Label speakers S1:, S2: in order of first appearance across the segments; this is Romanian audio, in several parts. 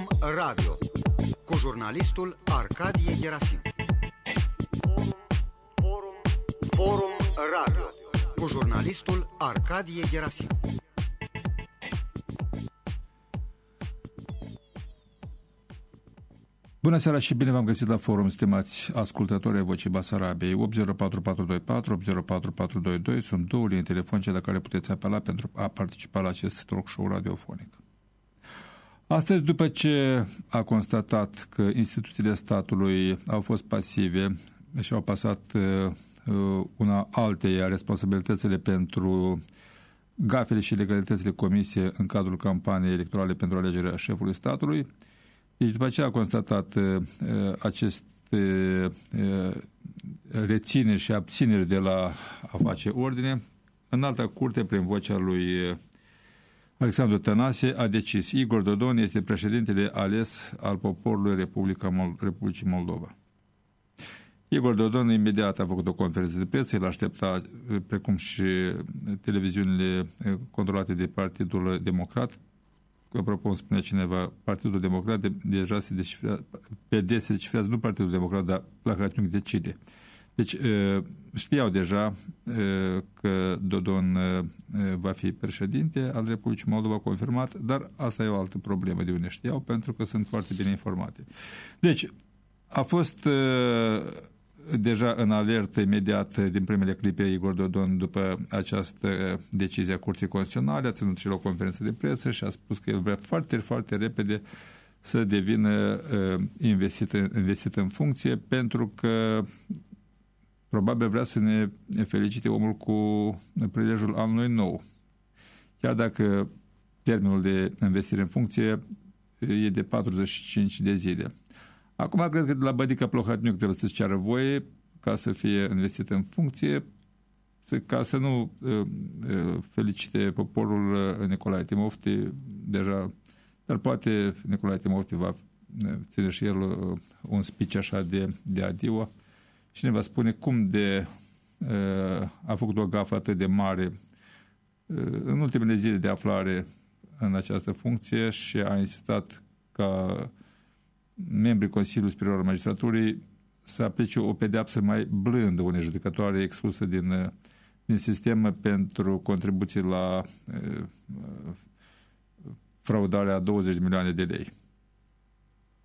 S1: Forum Radio cu jurnalistul Arcadie Gerasim. Forum, Forum Radio cu jurnalistul Arcadie Gerasim.
S2: Bună seara și bine v-am găsit la forum, stimați ascultători ai Vocii Basarabiei. 804422 804422 sunt două linii telefonice la care puteți apela pentru a participa la acest talk show radiofonic. Astăzi, după ce a constatat că instituțiile statului au fost pasive și au pasat uh, uh una alteia responsabilitățile pentru gafele și legalitățile comise în cadrul campaniei electorale pentru alegerea șefului statului, deci după ce a constatat uh, uh, aceste uh, rețineri și abțineri de la a face ordine, în alta curte, prin vocea lui Alexandru Tănase, a decis Igor Dodon este președintele ales al poporului Republica Mol Republicii Moldova. Igor Dodon imediat a făcut o conferință de presă, el aștepta, precum și televiziunile controlate de Partidul Democrat, apropo, spune cineva, Partidul Democrat de, deja se descifrează, PD se descifrează nu Partidul Democrat, dar Plahotniuc decide. Deci știau deja că Dodon va fi președinte al Republicii Moldova confirmat, dar asta e o altă problemă de unde știau, pentru că sunt foarte bine informate. Deci, a fost deja în alertă imediat din primele clipe Igor Dodon după această decizie a Curții Constituționale, a ținut și la o conferință de presă și a spus că el vrea foarte, foarte repede să devină uh, investit, investit în funcție pentru că probabil vrea să ne felicite omul cu prilejul anului nou. Chiar dacă termenul de investire în funcție e de 45 de zile. Acum cred că de la Bădica Plohatniuc trebuie să-ți ceară voie ca să fie investit în funcție, ca să nu uh, uh, felicite poporul uh, Nicolae Timofti deja, dar poate Nicolae Timofti va ține și el un speech așa de, de adio și ne va spune cum de a făcut o gafă atât de mare în ultimele zile de aflare în această funcție și a insistat ca membrii Consiliului Superior al Magistraturii să aplice o pedeapsă mai blândă unei judecătoare exclusă din, din sistem pentru contribuții la uh, fraudarea a 20 de milioane de lei.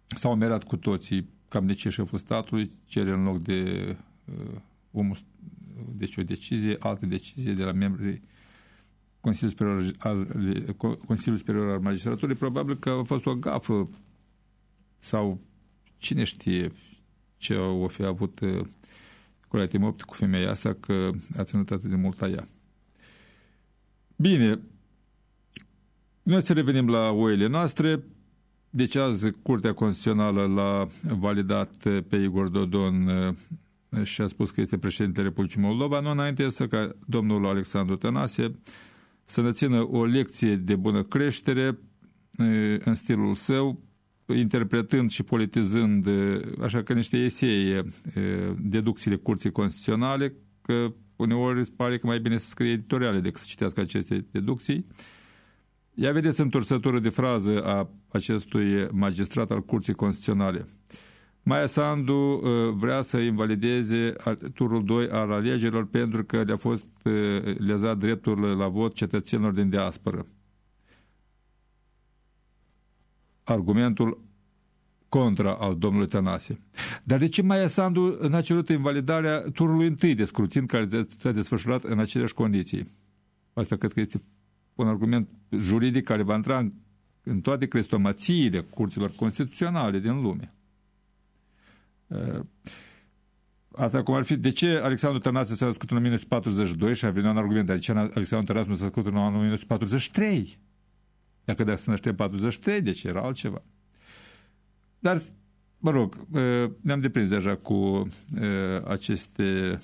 S2: S-au merat cu toții cam de ce șeful statului cere în loc de uh, omul, deci o decizie, altă decizie de la membrii Consiliul Superior al, Consiliul Superior al Magistraturii, probabil că a fost o gafă sau cine știe ce o fi avut uh, Nicolae Timopt cu femeia asta că a ținut atât de mult la ea. Bine, noi să revenim la oile noastre. Deci azi Curtea Constituțională l-a validat pe Igor Dodon uh, și a spus că este președintele Republicii Moldova, nu înainte să ca domnul Alexandru Tănase să ne țină o lecție de bună creștere uh, în stilul său, interpretând și politizând așa că niște esee deducțiile curții constituționale, că uneori îți pare că mai bine să scrie editoriale decât să citească aceste deducții. Ia vedeți întorsătură de frază a acestui magistrat al curții constituționale. Maia Sandu vrea să invalideze turul 2 al alegerilor pentru că le-a fost lezat dreptul la vot cetățenilor din diasporă. argumentul contra al domnului Tănase. Dar de ce Maia Sandu n-a cerut invalidarea turului întâi de scrutin care s-a desfășurat în aceleași condiții? Asta cred că este un argument juridic care va intra în, în toate crestomațiile curților constituționale din lume. Uh, asta cum ar fi, de ce Alexandru Tănase s-a născut în 1942 și a venit un argument, dar de ce Alexandru Tănase nu s-a născut în 1943? Dacă dacă se năște 43, deci era altceva. Dar, mă rog, ne-am deprins deja cu aceste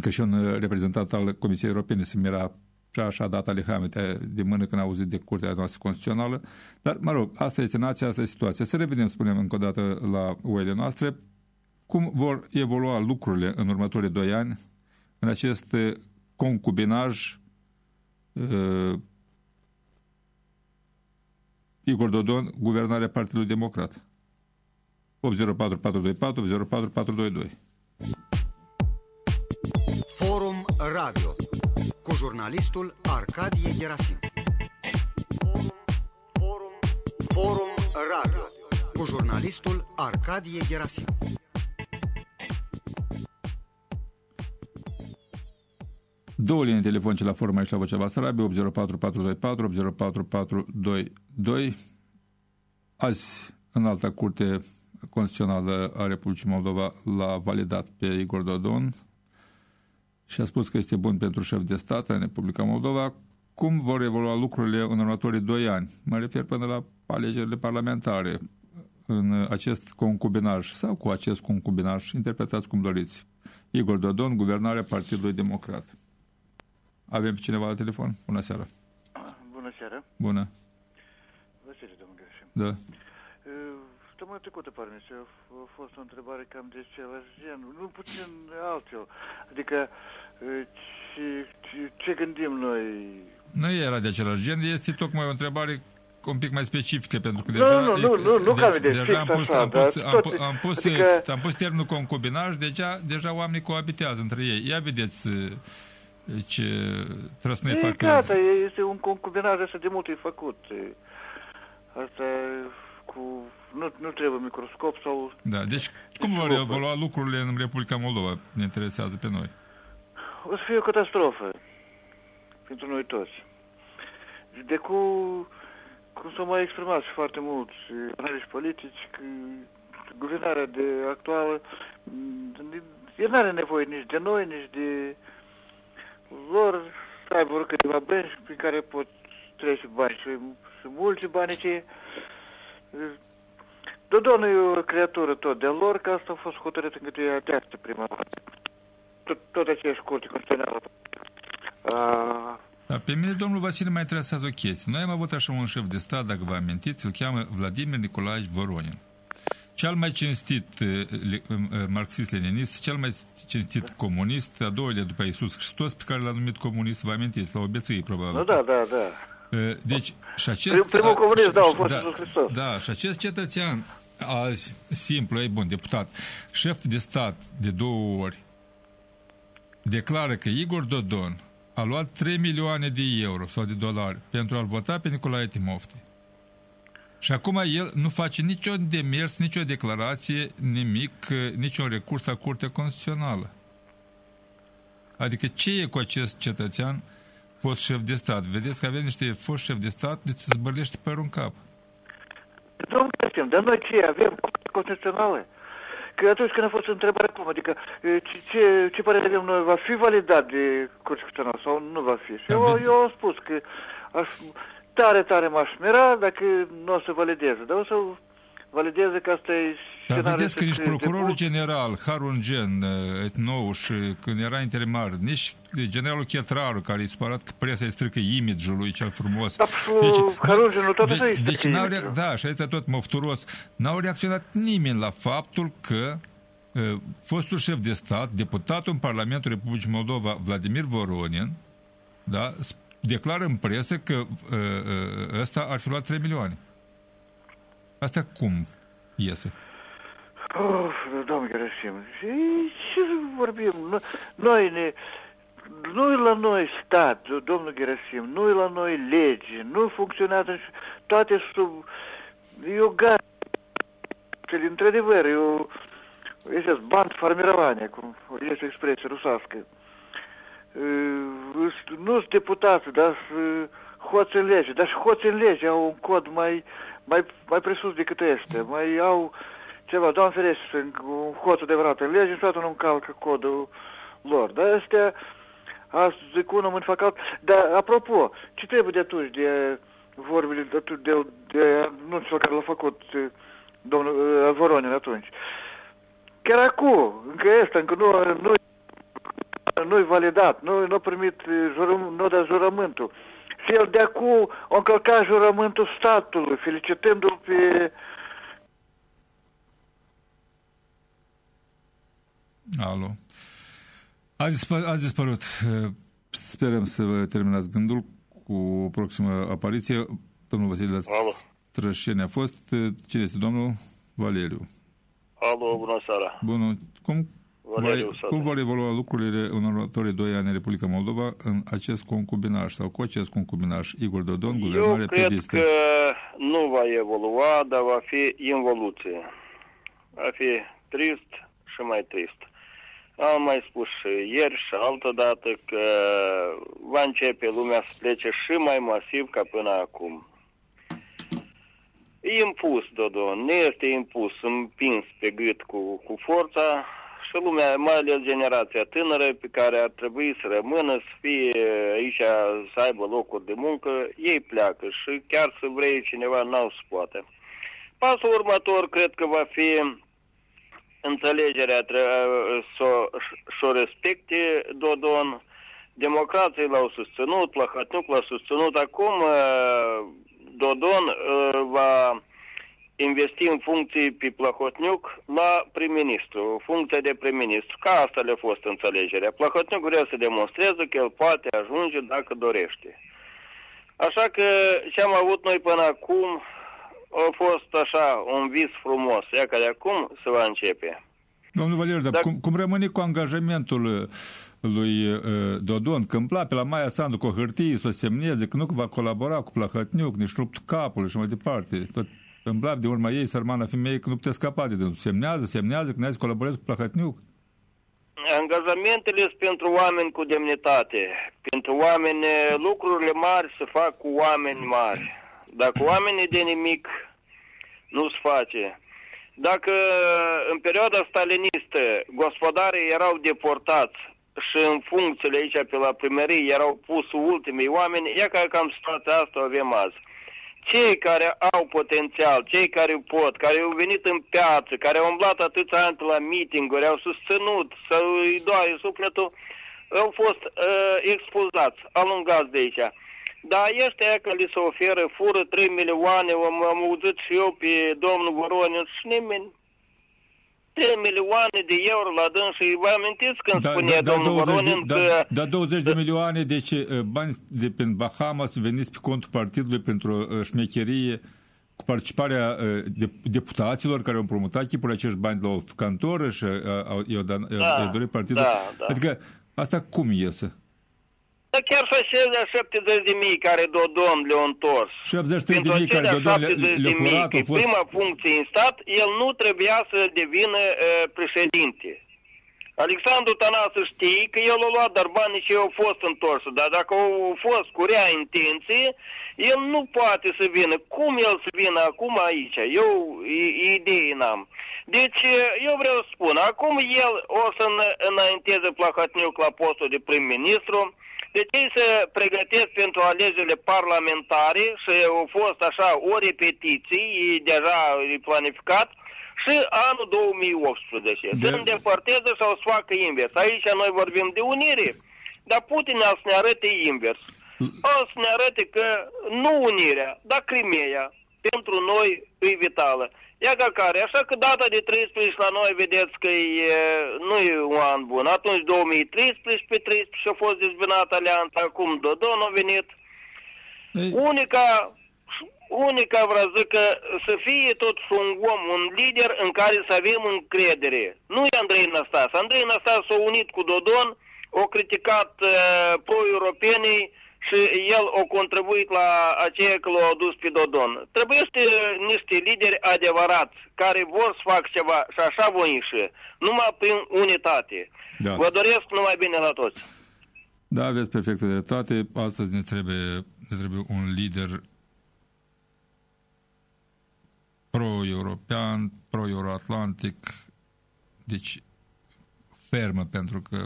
S2: că și un reprezentant al Comisiei Europene se mira și așa data lehamete de mână când a auzit de Curtea noastră constituțională. Dar, mă rog, asta este nația, asta este situația. Să revenim, spunem încă o dată la oile noastre, cum vor evolua lucrurile în următorii doi ani în acest concubinaj Igor Dodon, Guvernarea Partidului Democrat. 804424 804422.
S1: Forum Radio cu jurnalistul Arcadie Gerasim. Forum, forum Radio cu jurnalistul Arcadie Gerasim.
S2: Două linii telefonice la forma aici la Vocea Basarabia, 804424, 804422. Azi, în alta curte constituțională a Republicii Moldova l-a validat pe Igor Dodon și a spus că este bun pentru șef de stat în Republica Moldova. Cum vor evolua lucrurile în următorii doi ani? Mă refer până la alegerile parlamentare în acest concubinaj sau cu acest concubinaj, interpretați cum doriți. Igor Dodon, Guvernarea Partidului Democrat. Avem pe cineva la telefon? Bună seara!
S3: Bună seara!
S2: Bună!
S3: Vasile, domnul Gheșim.
S2: Da.
S3: Săptămâna trecută, parmi se a fost o întrebare cam de același gen, nu puțin altfel. Adică ce, ce, ce gândim noi?
S2: Nu era de același gen, este tocmai o întrebare un pic mai specifică, pentru că
S3: Nu,
S2: deja,
S3: nu, nu, nu, nu ca de
S2: deja
S3: fix
S2: am pus,
S3: așa,
S2: am pus,
S3: dar
S2: am,
S3: tot-
S2: pu- am pus,
S3: adică-
S2: am pus termenul concubinaj, deja, deja oamenii coabitează între ei. Ia vedeți uh, ce trăsnei
S3: E,
S2: fac pe
S3: gata, e- este un concubinaj așa de mult e făcut. E, Asta e cu... Nu, nu trebuie microscop sau...
S2: Da, deci cum vor
S3: Deci,
S2: evolua lucrurile în Republica Moldova? Ne interesează pe noi.
S3: O să fie o catastrofă pentru noi toți. De cu, cum s-au mai exprimat și foarte mulți analiști politici, că guvernarea de actuală m, el nu are nevoie nici de noi, nici de lor să aibă vreo câteva bănci prin care pot trece bani și, și mulți bani ce Dodon e o creatură tot de lor, că asta a fost hotărât încă de teață prima oară. Tot, tot aceeași curte constituțională. A,
S2: Dar pe mine, domnul Vasile, mai interesează o chestie. Noi am avut așa un șef de stat, dacă vă amintiți, îl cheamă Vladimir Nicolae Voronin. Cel mai cinstit uh, le- uh, marxist-leninist, cel mai cinstit comunist, a doilea după Iisus Hristos, pe care l-a numit comunist, vă amintiți, la obeție, probabil.
S3: nu, da, da, da.
S2: Uh, Deci, și acest...
S3: Prim- primul comunist, da, a fost
S2: da,
S3: Iisus Hristos.
S2: Da, și acest cetățean, azi, simplu, e bun, deputat, șef de stat de două ori, declară că Igor Dodon a luat 3 milioane de euro sau de dolari pentru a-l vota pe Nicolae Timofte. Și acum el nu face niciun demers, nicio declarație, nimic, eh, niciun recurs la Curtea Constituțională. Adică ce e cu acest cetățean fost șef de stat? Vedeți că avem niște fost șef de stat de ți zbărlește părul în cap.
S3: Domnul Găsim, dar noi ce avem constituționale? Că atunci când a fost întrebarea cum, adică e, ce, ce, ce părere avem noi, va fi validat de Constituțional sau nu va fi? Și
S2: Da,
S3: eu,
S2: ved-
S3: eu am spus că aș, tare, tare m-aș mira dacă nu o să valideze, dar o să valideze că asta e
S2: Dar
S3: scenariul
S2: vedeți că nici
S3: de- de
S2: procurorul
S3: bun.
S2: general, Harun Gen, eh, nou și când era interimar, nici generalul Chetraru, care i supărat că presa îi strică image-ul lui cel frumos.
S3: Da, pf, Harun Genul tot așa îi
S2: deci
S3: strică
S2: n-au
S3: image-ul.
S2: rea- da, și este tot mofturos. N-au reacționat nimeni la faptul că eh, fostul șef de stat, deputatul în Parlamentul Republicii Moldova, Vladimir Voronin, da, s- declară în presă că eh, eh, ăsta ar fi luat 3 milioane. Asta cum iese?
S3: Of, domnul Gerasim, și ce să vorbim? No- Noi ne... Nu e la noi stat, domnul Gerasim, nu e la noi lege, nu funcționează și toate sub... E o gare. Într-adevăr, e o... Este band farmirovania, cum este expresia rusească. Nu sunt deputați, dar sunt hoți în lege. Dar și hoți în lege au un cod mai, mai, mai presus decât este. Mai au ceva, doamne ferește, un hoț adevărat în lege și toată nu încalcă codul lor. Dar astea, asta zic unul mâini fac alt. Dar, apropo, ce trebuie de atunci de vorbile de, de, de, de anunțul care l-a făcut eh, domnul uh, Voronin atunci? Chiar acum, încă este, încă nu, nu nu-i validat, nu, nu a primit eh, jurăm, nu a dat jurământul. Și el de acum a încălcat jurământul statului, felicitându-l pe...
S2: Alo. A, dispar, a dispărut. Eh, Sperăm să vă terminați gândul cu o proximă apariție. Domnul Vasile,
S4: Alo.
S2: Trășeni a fost. Uh, cine este domnul? Valeriu.
S4: Alo, bună seara.
S2: Bună. Cum,
S4: Valeriu,
S2: va, cum vor evolua lucrurile în următorii doi ani în Republica Moldova în acest concubinaj sau cu acest concubinaj? Igor Dodon, guvernare
S4: Eu cred
S2: pedistă.
S4: că nu va evolua, dar va fi involuție. Va fi trist și mai trist. Am mai spus și ieri și altă dată că va începe lumea să plece și mai masiv ca până acum. E impus, Dodon, nu este impus, împins pe gât cu, cu forța și lumea, mai ales generația tânără, pe care ar trebui să rămână, să fie aici, să aibă locuri de muncă, ei pleacă și chiar să vrei cineva, n-au să poate. Pasul următor cred că va fi înțelegerea să o respecte Dodon. Democrații l-au susținut, Plahotniuc l-a susținut. Acum Dodon va investi în funcții pe Plahotniuc la prim-ministru, funcția de prim-ministru. Ca asta le-a fost înțelegerea. Plahotniuc vrea să demonstreze că el poate ajunge dacă dorește. Așa că ce am avut noi până acum a fost așa un vis frumos. Ia că de acum se va începe.
S2: Domnul Valeriu, dar cum, cum rămâne cu angajamentul lui uh, Dodon, când pe la Maia Sandu cu o hârtie să o semneze, că nu va colabora cu Plahotniuc, nici rupt capul și mai departe. Tot îmblab de urma ei, sărmana femeie, că nu puteți scapa de dânsul. Semnează, semnează, când ai să colaborezi cu Plahotniuc.
S4: Angajamentele sunt pentru oameni cu demnitate. Pentru oameni, lucrurile mari se fac cu oameni mari. Dacă oamenii de nimic nu se face. Dacă în perioada stalinistă gospodarii erau deportați și în funcțiile aici pe la primărie erau pus ultimii oameni, ia ca cam situația asta o avem azi. Cei care au potențial, cei care pot, care au venit în piață, care au umblat atâția ani la meeting-uri, au susținut să îi doare sufletul, au fost uh, expulzați, alungați de aici. Dar ăștia că li se oferă, fură 3 milioane, am, am auzit și eu pe domnul Voronin și nimeni 3 milioane de euro la dâns și vă amintiți când da, spunea da, domnul da, Voronin
S2: de,
S4: că...
S2: Da, da 20 de milioane, deci bani de pe Bahamas veniți pe contul partidului pentru uh, șmecherie cu participarea uh, de, deputaților care au împrumutat chipul acești bani la o cantoră și uh, au, i-au, da, dorit partidul.
S4: Da, da.
S2: Adică asta cum iese?
S4: Dar chiar și acelea 70 de mii care Dodon le-au întors.
S2: 70 de mii care Dodon le-au furat,
S4: au fost... prima funcție în stat, el nu trebuia să devină uh, președinte. Alexandru Tănasă știe că el a luat, dar banii și au fost întors. Dar dacă au fost cu rea intenție, el nu poate să vină. Cum el să vină acum aici? Eu idei n-am. Deci, eu vreau să spun, acum el o să înainteze Plahotniuc la postul de prim-ministru, deci ei se pregătesc pentru alegerile parlamentare și au fost așa o repetiție, deja planificat, și anul 2018. De... Se îndepărteze sau să facă invers. Aici noi vorbim de unire, dar Putin a să ne arate invers. O să ne arate că nu unirea, dar Crimea pentru noi e vitală. Ia ca care, așa că data de 13 la noi vedeți că e, nu e un an bun. Atunci 2013 pe 13 a fost dezbinată alianța, acum Dodon a venit. Ei. Unica, unica vreau zic că să fie tot un om, un lider în care să avem încredere. Nu e Andrei Năstas. Andrei Năstas s-a unit cu Dodon, au criticat uh, pro-europenii, și el o contribuit la aceea că l-a adus pe Dodon. Trebuie să niște lideri adevărați care vor să facă ceva și așa voi ieși, numai prin unitate. Da. Vă doresc numai bine la toți.
S2: Da, aveți perfectă dreptate. Astăzi ne trebuie, ne trebuie un lider pro-european, pro-euroatlantic, deci fermă, pentru că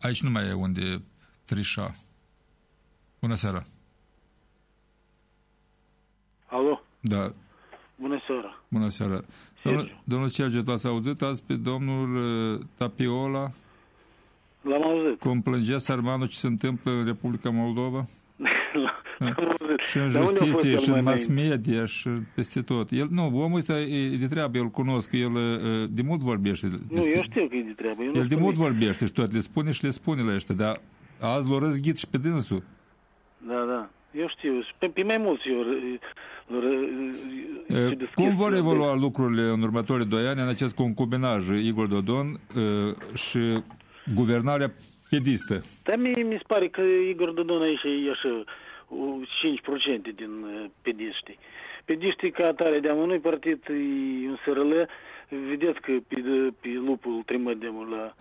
S2: aici nu mai e unde trișa. Bună seara!
S5: Alo?
S2: Da.
S5: Bună seara!
S2: Bună seara! Domnul, domnul Sergiu, l-ați auzit azi pe domnul uh, Tapiola?
S5: L-am auzit.
S2: Cum plângea Sarmanu ce se întâmplă în Republica Moldova? și în justiție, și în mass media, și peste tot. El, nu, omul ăsta e de treabă, el cunosc, el uh, de mult vorbește.
S5: Nu, eu știu că e de treabă.
S2: El de mult vorbește și tot le spune și le spune la ăștia, dar azi l-o răzghit și pe dânsul.
S5: Da, da. Eu știu. Și Pe, pe mai mulți eu, lor,
S2: E, Cum vor evolua lucrurile în următorii doi ani în acest concubinaj Igor Dodon e, și guvernarea pedistă?
S5: Dar mie mi se pare că Igor Dodon aici e așa o 5% din uh, pediști. Pediștii ca atare de amânui partid e un SRL. Vedeți că pe, pe lupul trimădem la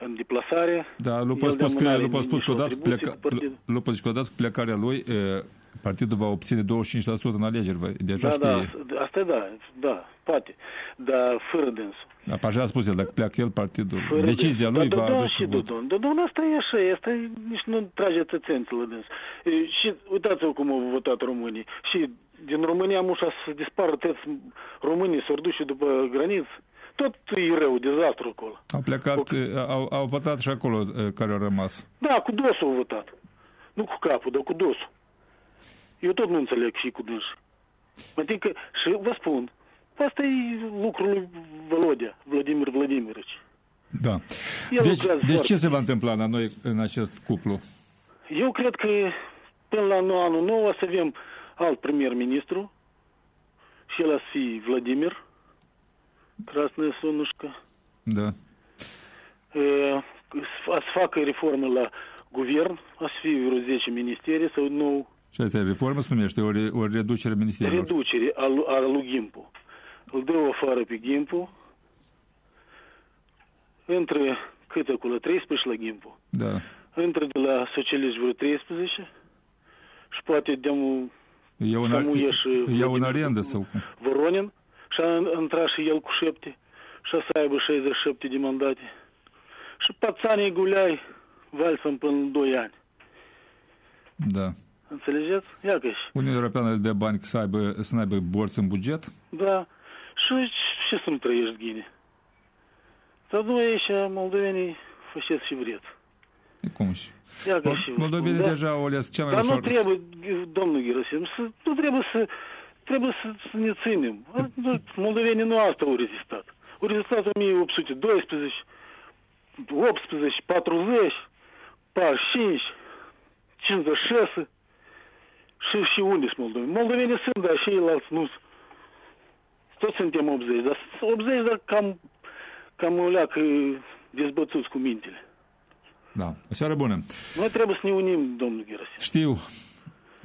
S5: în deplasare.
S2: Da, Lupa a
S5: El
S2: spus
S5: de
S2: că,
S5: amânare
S2: Lupa a spus că
S5: nici o
S2: odată,
S5: atribuție
S2: pleca,
S5: cu partidul.
S2: Lupa zice că odată cu plecarea lui e, partidul va obține 25% în alegeri. va- Deja
S5: Da, da,
S2: știe.
S5: asta da, da, poate. Dar fără dânsul.
S2: Da, așa a spus el, dacă pleacă el, partidul.
S5: Fără
S2: Decizia
S5: dânsul.
S2: lui
S5: Dar
S2: va
S5: Dodon
S2: aduce
S5: și
S2: vot.
S5: Dodon. Dodon asta e așa, asta e, nici nu trage tățență la dâns. E, Și uitați-vă cum au votat românii. Și din România mușa să dispară toți românii, s-au dus și după graniță. Tot e rău, dezastru acolo.
S2: Au plecat, e, au, au votat și acolo e, care au rămas.
S5: Da, cu dosul au votat. Nu cu capul, dar cu dosul. Eu tot nu înțeleg și cu dânsi. Adică, și vă spun, asta e lucrul lui Volodea, Vladimir Vladimirovici.
S2: Da.
S5: El
S2: Deci,
S5: lucrează
S2: deci
S5: foarte
S2: ce se va întâmpla la noi în acest cuplu?
S5: Eu cred că până la nou- anul nou o să avem alt premier-ministru și el o să fie Vladimir Красная Солнышко.
S2: Da.
S5: E, O să facă reformă la guvern, o să fie vreo 10 ministerii sau nou
S2: Și asta e reformă se numește, o, re, o reducere a ministerilor.
S5: reducere a, lu- a lui Gimpu. Îl dă afară pe Gimpu, între cât acolo, 13 la Gimpu.
S2: Da.
S5: Între de la socialiști vreo 13 și poate dăm
S2: E un,
S5: Samu
S2: e,
S5: ieși
S2: e un
S5: Vladimir
S2: arendă
S5: cu-
S2: sau cum?
S5: Voronin și a intrat și el cu șapte și o să aibă 67 de mandate. Și pațanii guleai valsăm până în 2 ani.
S2: Da.
S5: Înțelegeți? Ia că și.
S2: Uniunea Europeană le dă bani să aibă, să aibă borți în buget?
S5: Da. Și ce să nu trăiești ghine? Dar nu aici moldovenii faceți și vreți.
S2: E cum și?
S5: Ia că
S2: Mol-
S5: și.
S2: Moldovenii
S5: da.
S2: deja au ales cea mai
S5: Dar nu
S2: ușoară.
S5: trebuie, domnul Gherosim, să, nu trebuie să, să ne ținem. A, nu, Moldovenii nu asta au rezistat. Au rezistat 1812, 18, 40, 45, 56 și, și unde sunt moldoveni? Moldovenii sunt, dar și ceilalți nu sunt. Toți suntem 80, dar 80, dar cam, cam o leacă dezbătuți cu mintele.
S2: Da. O seară bună.
S5: Noi trebuie să ne unim, domnul Gherosim.
S2: Știu.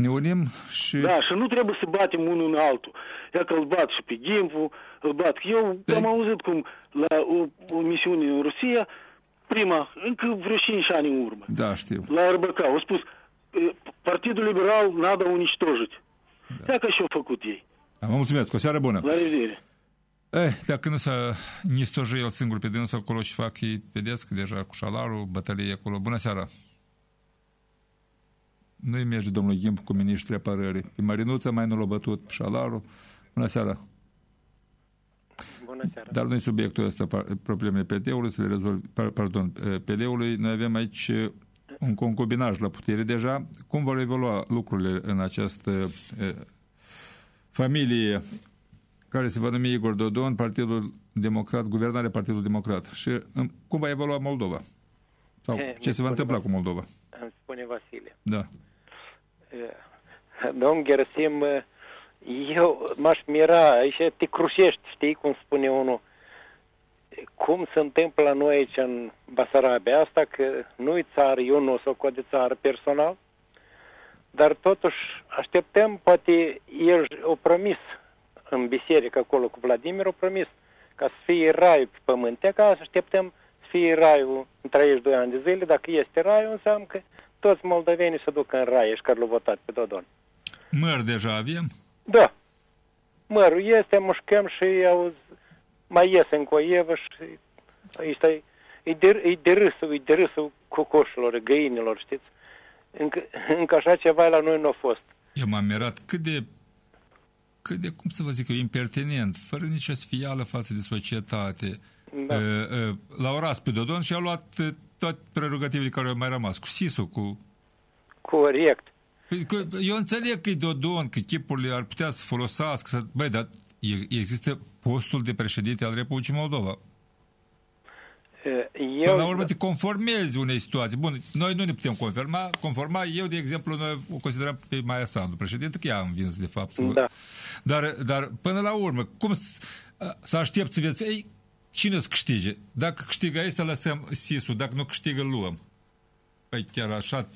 S2: Ne unim și...
S5: Da, și nu trebuie să batem unul în altul. Ia că îl bat și pe Gimpu, îl bat. Eu
S2: Pe-
S5: am auzit cum la o, o misiune în Rusia, prima, încă vreo 5 ani în urmă,
S2: Da, știu.
S5: la RBK, au spus, "E, Partidul Liberal надо уничтожить. Da. Ia că și-au făcut ei.
S2: Da, vă mulțumesc. O seară bună.
S5: La revedere.
S2: Eh, dacă nu să nistoje el singur pe dânsul acolo și fac ei pedesc deja cu șalarul, bătălie acolo. Bună seara! Nu-i merge domnul Ghimp cu ministrii apărării. Pe Marinuța mai nu l-a bătut pe șalarul. Bună seara!
S6: Bună seara.
S2: Dar nu-i subiectul ăsta, par- problemele PD-ului, să le rezolv, par- pardon, eh, PD-ului. Noi avem aici eh, un concubinaj la putere deja. Cum vor evolua lucrurile în această eh, familie care se va numi Igor Dodon, Partidul Democrat, guvernarea Partidul Democrat. Și în- cum va evolua Moldova? Sau
S6: Eh,
S2: ce
S6: mi
S2: se va
S6: spune
S2: întâmpla
S6: Vas-
S2: cu Moldova?
S6: Îmi spune Vasile.
S2: Da.
S6: Eh, Domn Gerasim, eh, eu m-aș mira, aici te crușești, știi cum spune unul. Cum se întâmplă la noi aici în Basarabia asta, că nu-i țară, eu nu o de țară personal, dar totuși așteptăm, poate el o promis în biserică acolo cu Vladimir, o promis ca să fie raiul pe pământ, ca să așteptăm să fie raiul în 32 ani de zile, dacă este raiul, înseamnă că toți moldovenii se duc în rai, și care l-au votat pe Dodon.
S2: Măr deja avem?
S6: Da. Mărul este, mușcăm și auzi, mai iese încă o evă și ăsta e, e, de, e de râsul, e de râsul cocoșilor, găinilor, știți? Încă, încă așa ceva la noi nu a fost.
S2: Eu m-am mirat cât de cât de, cum să vă zic eu, impertinent, fără nicio sfială față de societate.
S6: Da.
S2: Uh, uh, L-au ras pe Dodon și au luat uh, toate prerogativele care au mai rămas, cu SIS-ul, cu
S6: Corect.
S2: Păi, că Eu înțeleg că e Dodon, că chipurile ar putea să folosească, să... băi, dar e- există postul de președinte al Republicii Moldova.
S6: Eu,
S2: Până la urmă te conformezi unei situații. Bun, noi nu ne putem conforma. conforma. Eu, de exemplu, noi o considerăm pe Maia Sandu, președinte, că ea a învins, de fapt.
S6: Da.
S2: Dar, dar până la urmă, cum s- să aștepți să vezi, ei, cine să câștige? Dacă câștigă este, lăsăm SIS-ul, dacă nu câștigă, îl luăm. Păi chiar așa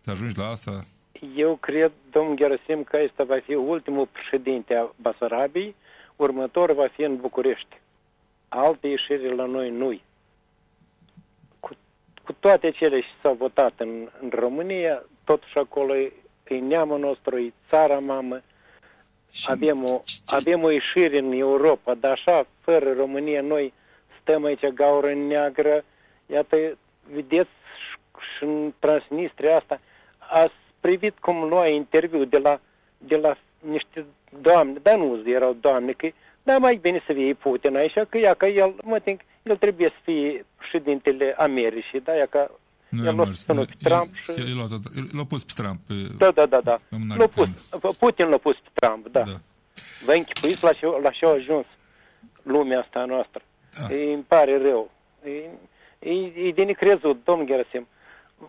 S2: să ajungi la asta?
S6: eu cred, domnul Gerasim, că ăsta va fi ultimul președinte a Basarabiei, următor va fi în București. Alte ieșiri la noi nu cu, cu toate cele ce s-au votat în, în România, totuși acolo e, e neamul nostru, e țara mamă,
S2: Și
S6: avem o, avem o ieșire în Europa, dar așa, fără România, noi stăm aici gaură neagră, iată, vedeți și- și în Transnistria asta, ați privit cum lua interviu de la, de la niște doamne, dar nu erau doamne, că dar mai bine să fie Putin aici, că ea că el, mă think, el trebuie să fie președintele Americii, da, ea că
S2: nu
S6: el
S2: e
S6: l-a
S2: mers.
S6: susținut pe Trump și...
S2: El- el L-a dat- el- L-a pus pe Trump. pe-
S6: Da, da, da, da.
S2: În
S6: L-a
S2: American.
S6: pus, Putin l-a pus pe Trump, da.
S2: Da.
S6: Vă închipuiți la ce, la ce a ajuns lumea asta a noastră.
S2: Da.
S6: E, îmi pare rău. E, e, e de necrezut, domnul Gerasim.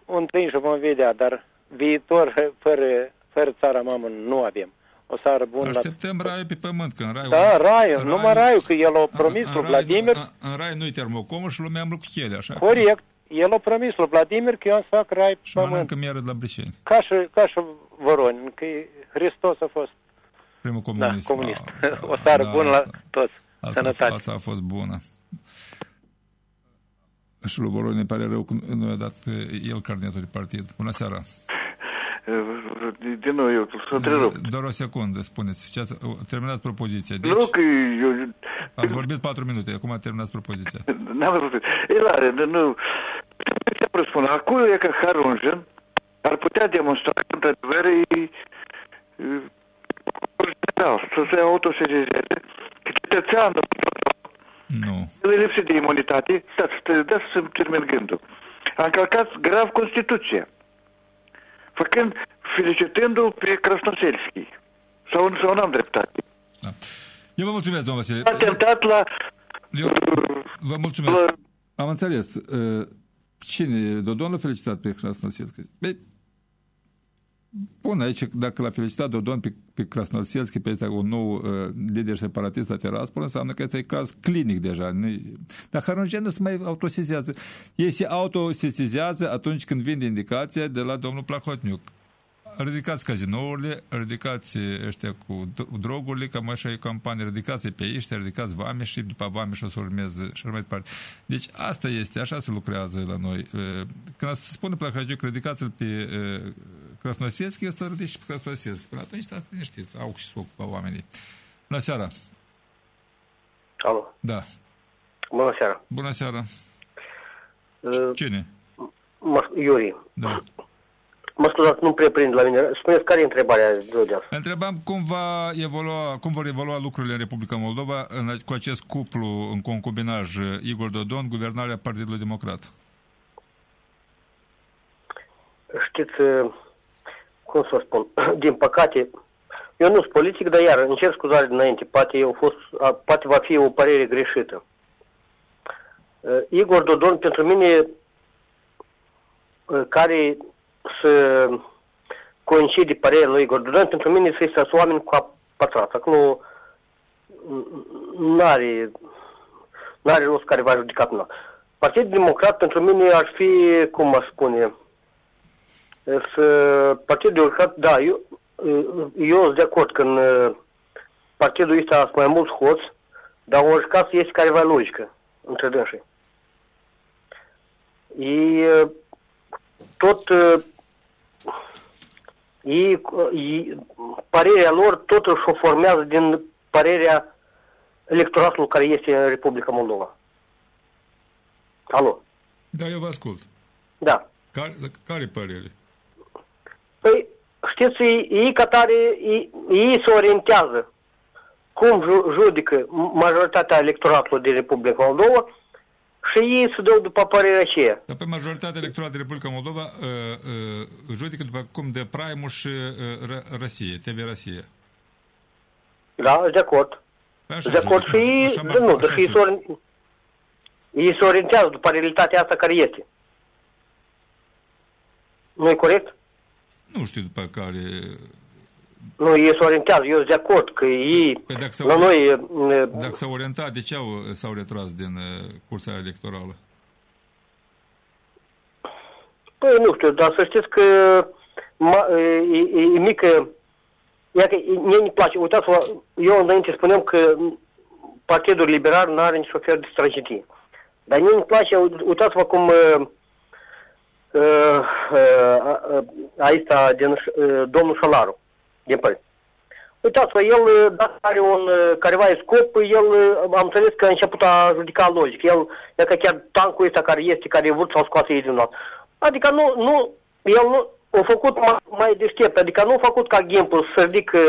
S6: Un trăim și vom vedea, dar viitor fără, fără țara mamă nu avem. O țară bună. la-
S2: Așteptăm raiul pe pământ, că în raiul...
S6: Da, raiul, numai raiul, că el a promis
S2: în
S6: lui
S2: rai-
S6: Vladimir,
S2: În, în rai nu-i termocomul și lumea îmblă cu chele, așa. că-
S6: corect, el a promis lui Vladimir că eu am să fac rai pe
S2: Și
S6: pământ.
S2: mănâncă mieră de la Brișeni.
S6: Ca și, ca și Voronin, că Hristos a fost
S2: Primul
S6: da,
S2: comunist.
S6: comunist.
S2: Ah,
S6: o țară
S2: da,
S6: bună la
S2: asta-
S6: toți.
S2: Asta, a,
S6: Sănătate.
S2: f- asta a fost bună. Și lui Voronin îmi pare rău că nu i-a dat eh, el carnetul de partid. Bună seara!
S3: Din nou eu, să întrerup.
S2: Doar o secundă, spuneți. Ce ați, terminat propoziția. Deci,
S3: Nu că eu...
S2: ați vorbit patru minute, acum terminați propoziția.
S3: N-am văzut. E la nu... Ce am răspuns? Acum e că Harunjen ar putea demonstra că, într-adevăr, e... e original, să se autosezeze că cetățeanul
S2: Nu.
S3: el e lipsit de imunitate, da, să, da, să-mi termin gândul. A încălcat grav Constituția, făcând, felicitându-l pe Krasnoselski. Sau, sau n-am dreptate.
S2: Da. Eu vă mulțumesc, domnul Vasile.
S3: A tentat la...
S2: Eu vă mulțumesc. Am înțeles. Uh, Cine? Dodon l-a felicitat pe Krasnoselski? Băi, Bun, aici, dacă l-a felicitat Dodon pe, pe Krasnoselski, pe ăsta un nou uh, lider separatist la Tiraspol, înseamnă că este caz clinic deja. Nu, dar Harungen nu se mai autosesizează. Ei se autosesizează atunci când vin indicația de la domnul Plahotniuc. Ridicați cazinourile, ridicați ăștia cu dro- drogurile, cam așa e campanie, ridicați pe ei, ridicați vame și după vame și o să urmeze și așa mai departe. Deci asta este, așa se lucrează la noi. Când se spune Plahotniuc, ridicați-l pe Krasnoselski, ăsta ridici și pe Krasnoselski. Până atunci stați liniștiți, au și să ocupă oamenii. Bună seara!
S7: Alo,
S2: Da.
S7: bună seara.
S2: Bună seara!
S7: Uh,
S2: Cine?
S7: mă, Iuri,
S2: Da.
S7: Mă scuzați, nu prea prind la mine. Spuneți care e întrebarea de asta?
S2: Întrebam cum, va evolua, cum vor evolua lucrurile în Republica Moldova în, cu acest cuplu în concubinaj Igor Dodon, guvernarea Partidului Democrat.
S7: Știți, uh, cum să spun, din păcate, eu nu sunt politic, dar iar încerc scuzare dinainte, poate, eu fost, a, poate va fi o părere greșită. Uh, Igor Dodon, pentru mine, uh, care să coincide părerea lui Igor Dodon, pentru mine să-i să oameni cu a pătrat. Acolo nu are n-are rost care va judeca până. Partidul Democrat pentru mine ar fi, cum mă spune, să Partidul Democrat, da, eu, eu sunt de acord că în partidul ăsta sunt mai mulți hoți, dar orice să este careva logică între dânsii. E tot ei, ei, părerea lor tot își o formează din părerea electoratului care este în Republica Moldova. Alo?
S2: Da, eu vă ascult.
S7: Da.
S2: Care, care părere?
S7: Păi, știți, ei, ei ca tare, ei, ei se orientează cum ju, judică majoritatea electoratului din Republica Moldova și ei se dau după părerea aceea.
S2: Dar pe majoritatea electorală din Republica Moldova uh, uh, judică după cum de Praimuș și uh, Rosie, TV Rosie.
S7: Da, de acord.
S2: Așa
S7: de acord și ei,
S2: așa,
S7: nu, dar și ei Ei se orientează după realitatea asta care este. nu e corect?
S2: Nu știu după care...
S7: Nu, ei se orientează, eu sunt de acord că ei,
S2: Păi dacă s-au,
S7: la noi, e,
S2: dacă s-au orientat, de ce au, s-au retras din uh, cursa electorală?
S7: Păi nu știu, dar să știți că ma, e, e, e mică, ia că mie îmi place, uitați-vă, eu înainte spuneam că Partidul Liberal nu are nicio fel de tragedie. Dar mie îmi place, uitați-vă cum uh, uh, uh, aici din uh, domnul Șolaru, din păi. Uitați-vă, el, uh, dacă are un uh, careva scop, el, uh, am înțeles că a început a judica logic. El, e că chiar tancul ăsta care este, care e vârt sau scoase ei din nou. Adică nu, nu, el nu a făcut mai, mai deștept, adică nu a făcut ca Gimpul să ridică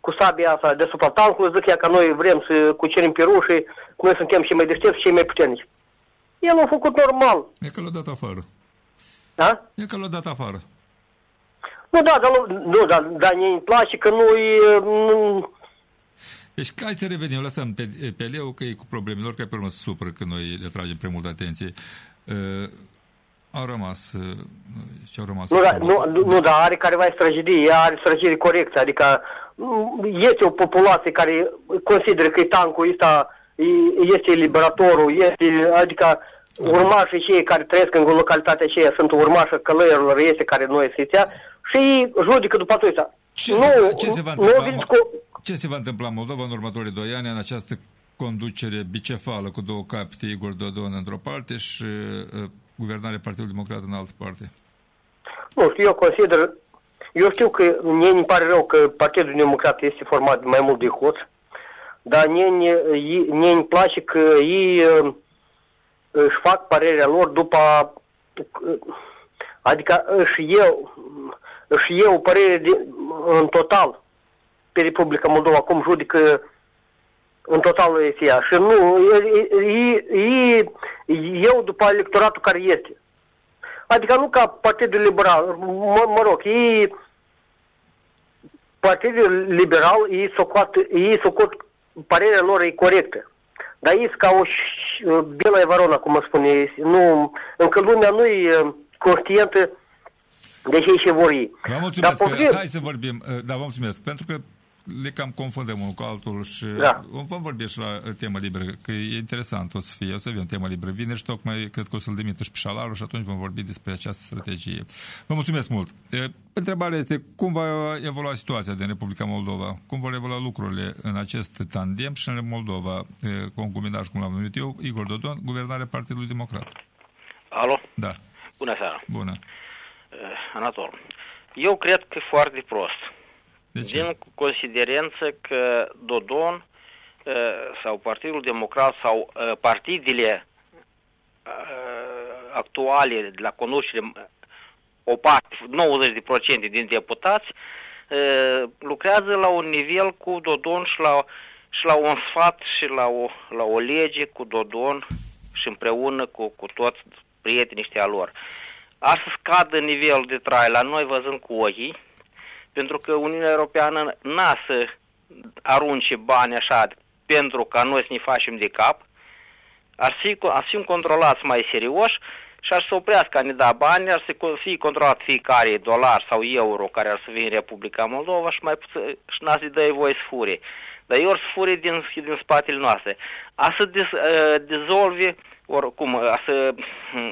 S7: cu sabia asta deasupra tancului, zic ea că noi vrem să cucerim pe rușii, noi suntem și mai deștepți și mai puternici. El a făcut normal.
S2: E că l-a dat afară.
S7: Da?
S2: E că l-a dat afară.
S7: Nu, da, dar nu, nu da, dar ne îmi place că nu e... Nu,
S2: Deci, hai să revenim, lăsăm pe, pe Leu că e cu problemelor, că pe urmă se supără că noi le tragem prea multă atenție. Uh, au rămas, uh, ce au rămas?
S7: nu, da,
S2: acum?
S7: nu, nu, nu, dar are careva tragedie, ea are tragedie corectă, adică mm, este o populație care consideră că tancul ăsta e- este liberatorul, este, adică urmașii cei care trăiesc în localitatea aceea sunt urmașii călăierilor este care noi se ția și ei judecă după tot ăsta.
S2: Ce,
S7: nu,
S2: se, ce, se va
S7: nu
S2: întâmpla,
S7: veniți
S2: cu...
S7: cu,
S2: ce se va întâmpla în Moldova în următorii doi ani în această conducere bicefală cu două capete, Igor Dodon într-o parte și uh, guvernarea Partidului Democrat în altă parte?
S7: Nu știu, eu consider, eu știu că mie îmi pare rău că Partidul Democrat este format mai mult de hoți, dar mie, mie, mie îmi place că ei uh, își fac părerea lor după, uh, adică își eu, își eu părere de, în total pe Republica Moldova, cum judecă în total ea. Și nu, ei, ei, eu după electoratul care este. Adică nu ca Partidul Liberal, mă, mă rog, ei, Partidul Liberal, ei socot, ei socot, părerea lor e corectă. Dar ei sunt ca o ș- Bela Evarona, cum spune, nu, încă lumea nu e conștientă de ce și vor ei.
S2: Vă mulțumesc.
S7: Dar
S2: că,
S7: poftim.
S2: hai să vorbim. uh, Da, vă mulțumesc. Pentru că le cam confundăm unul cu altul și
S7: Da.
S2: vom vorbi și la uh, temă liberă, că e interesant o să fie, o să avem temă liberă vineri și tocmai cred că o să-l demită și pe Șalaru și atunci vom vorbi despre această strategie. Vă mulțumesc mult. Uh, Întrebarea este cum va evolua situația din Republica Moldova? Cum vor evolua lucrurile în acest tandem și în Moldova, uh, concubinaj, cum l-am numit eu, Igor Dodon, guvernarea Partidului Democrat.
S8: Alo,
S2: Da,
S8: bună seara,
S2: bună.
S8: uh, Anatol. Eu cred că e foarte prost.
S2: De ce?
S8: Din considerență că Dodon uh, sau Partidul Democrat sau uh, partidele uh, actuale de la conducere, o parte, 90% din deputați, uh, lucrează la un nivel cu Dodon și la, și la un sfat și la o, la o lege cu Dodon și împreună cu, cu toți prietenii ăștia lor. Ar să scadă nivelul de trai la noi văzând cu ochii, pentru că Uniunea Europeană n-a să arunce bani așa pentru ca noi să ne facem de cap, ar fi, ar fi controlați mai serios și ar să oprească a ne da bani, ar să co- fie controlat fiecare dolar sau euro care ar să vină în Republica Moldova și mai puțin, și n-ar să dă voie să fure. Dar ei or să fure din, din spatele noastre. A să dez, uh, dezolve, oricum, a să,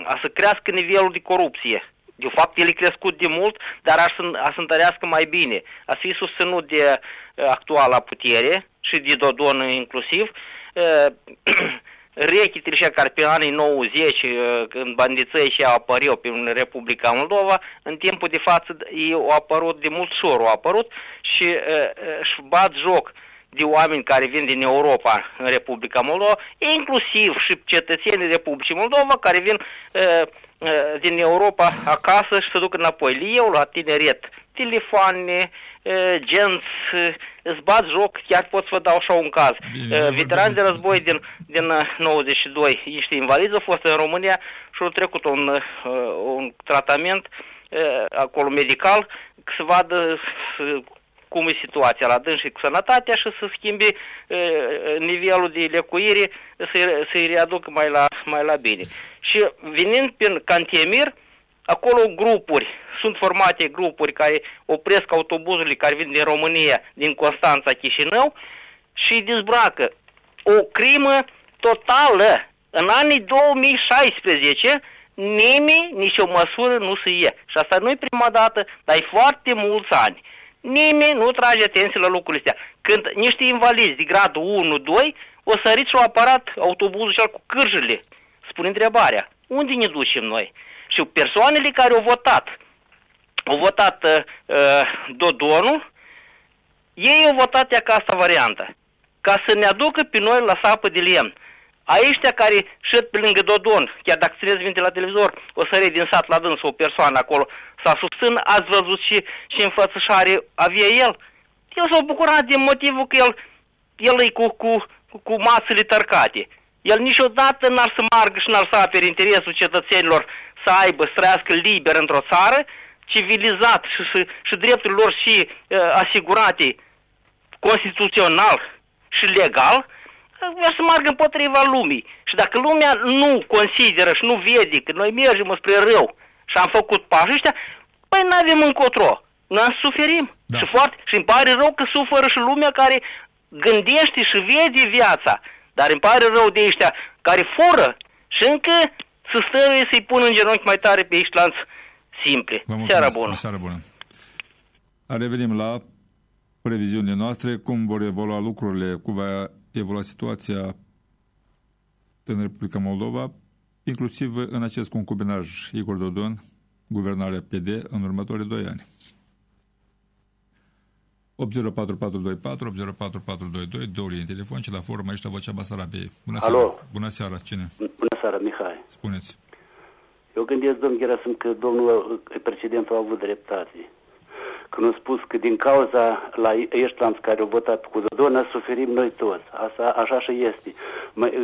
S8: a să crească nivelul de corupție. De fapt, el e crescut de mult, dar ar să, ar să întărească mai bine. A fi susținut de uh, actuala putere și de Dodon inclusiv. Uh, rechetele și care pe anii 90, uh, când bandiței și au apăreau pe în Republica Moldova, în timpul de față ei au apărut de mult șor, au apărut și uh, uh, își bat joc de oameni care vin din Europa în Republica Moldova, inclusiv și cetățenii Republicii Moldova care vin uh, uh, din Europa acasă și se duc înapoi. Le iau la tineret telefoane, uh, genți, uh, îți bat joc, chiar pot să vă dau așa un caz.
S2: Bine,
S8: Uh,
S2: vorbim
S8: veterani de
S2: despre-
S8: război din, din uh, 92, niște invalizi au fost în România și au trecut un, uh, un tratament uh, acolo medical, să vadă, să cum e situația la dâns și cu sănătatea și să schimbe uh, nivelul de lecuire, să, să-i readucă mai la, mai la bine. Și venind prin Cantemir, acolo grupuri, sunt formate grupuri care opresc autobuzurile care vin din România, din Constanța, Chișinău și dezbracă o crimă totală. În anii 2016 nimeni, nicio măsură nu se ia. Și asta nu e prima dată, dar e foarte mulți ani. Nimeni nu trage atenție la lucrurile astea. Când niște invalizi de gradul 1-2 o sărit și au aparat autobuzul cel cu cârjele. Spune întrebarea, unde ne ducem noi? Și persoanele care au votat, au votat uh, uh Dodonul, ei au votat ea ca asta variantă, ca să ne aducă pe noi la sapă de lemn. Aiștia care șed pe lângă Dodon, chiar dacă țineți minte la televizor, o să din sat la dâns o persoană acolo, s-a susțin, ați văzut și, și înfățășare avea el. El s-a bucurat din motivul că el, el e cu, cu, cu masele tărcate. El niciodată n-ar să margă și n-ar să apere interesul cetățenilor să aibă, să trăiască liber într-o țară, civilizat și, și, și drepturile lor și uh, asigurate constituțional și legal, vrea să meargă împotriva lumii. Și dacă lumea nu consideră și nu vede că noi mergem spre rău și am făcut pașii ăștia, păi nu avem încotro. Noi suferim. Da. Și, foarte, și îmi pare rău că suferă și lumea care gândește și vede viața. Dar îmi pare rău de ăștia care fură și încă să stăruie să-i pună în genunchi mai tare pe lanț simple. Vă
S2: seara bună! Seara bună! Revenim la previziunile noastre, cum vor evolua lucrurile, cum va evolua situația în Republica Moldova, inclusiv în acest concubinaj Igor Dodon, guvernarea PD, în următorii doi ani. 804424, 804422, două linii telefon și la forum aici la Vocea Basarabiei. Bună
S9: Alo.
S2: seara! Bună seara! Cine?
S9: Bună seara, Mihai.
S2: Spuneți.
S9: Eu gândesc, domn Gerasim, că domnul precedentul a avut dreptate. Când a spus că din cauza la Eștlanț care au votat cu Dodona, suferim noi toți. Asta, așa și este. Mai,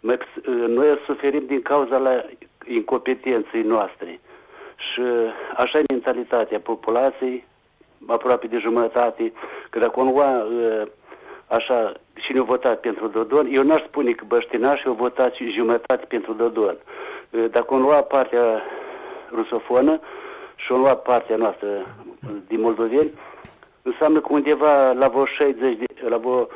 S9: mai, noi suferim din cauza la incompetenței noastre. Și așa e mentalitatea populației, aproape de jumătate, că dacă cumva așa, cine a votat pentru Dodon, eu n-aș spune că băștinașii au votat și jumătate pentru Dodon. Dacă am luat partea rusofonă și am luat partea noastră din moldoveni, înseamnă că undeva la vreo 60 de, la vreo,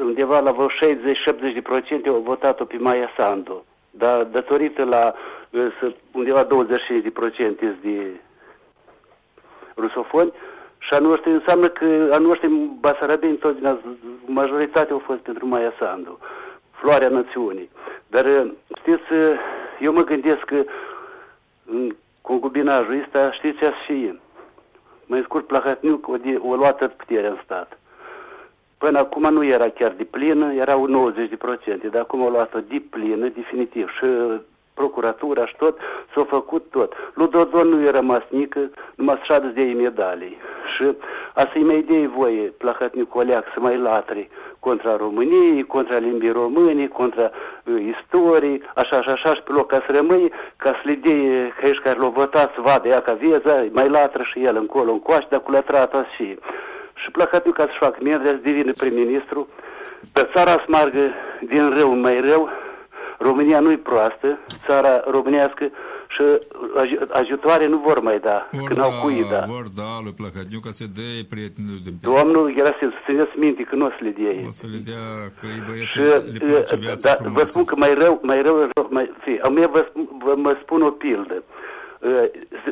S9: undeva la vreo 60-70 de procente au votat-o pe Maia Sandu. Dar datorită la undeva 25 de procente de rusofoni, și a noștri înseamnă că a noștri basarabeni întotdeauna majoritatea au fost pentru Maia Sandu, floarea națiunii. Dar știți, eu mă gândesc că în concubinajul ăsta, știți ce și mai scurt Plahatniuc o, de, o luat puterea în stat. Până acum nu era chiar de plină, erau 90%, dar acum au luat-o de plină, definitiv. Și procuratura și tot, s-a făcut tot. Lui Dodon nu era rămas nică, numai să de medalii. Și a să-i mai dei voie, Plahatnic Oleac, să mai latri contra României, contra limbii române, contra uh, istoriei, așa și așa, și pe loc ca să rămâi, ca să le dea că ești care l-au votat să vadă ea ca vieza, mai latră și el încolo, în coaște, dar cu le trat și. Și Plahatnic ca să facă mie, să devină prim-ministru, pe țara să margă din rău mai rău, România nu-i proastă, țara românească și ajutoare nu vor mai da,
S2: vor
S9: când
S2: da,
S9: au cui da.
S2: Vor da, lui Plăcătniu, ca să dea prietenilor din
S9: pe Domnul Gerasim, să țineți minte că nu o să le dea
S2: O să le dea, că îi băieții le place viața
S9: da,
S2: frumoasă.
S9: Vă spun că mai rău, mai rău, rău mai, fi, a mie vă, vă, mă spun o pildă.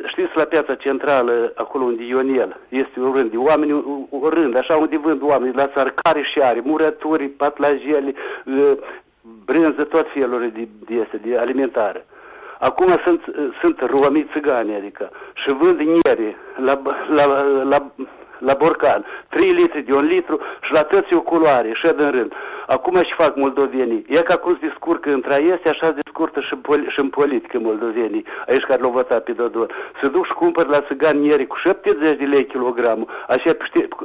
S9: Știți, la piața centrală, acolo unde Ionel, este un rând de oameni, un rând, așa unde vând oameni la țară, care și are, murături, patlajele, brânză, tot felul de, de, este, de alimentară. Acum sunt, sunt romi țigani, adică, și vând nieri la, la, la, la borcan, 3 litri de un litru și la tăți o culoare, și în rând. Acum și fac moldovenii. E ca cum se descurcă în traieste, așa se descurcă și în, poli- și în politică moldovenii, aici care l-au votat pe Dodon. Se duc și cumpăr la țigani nieri cu 70 de lei kilogramul, așa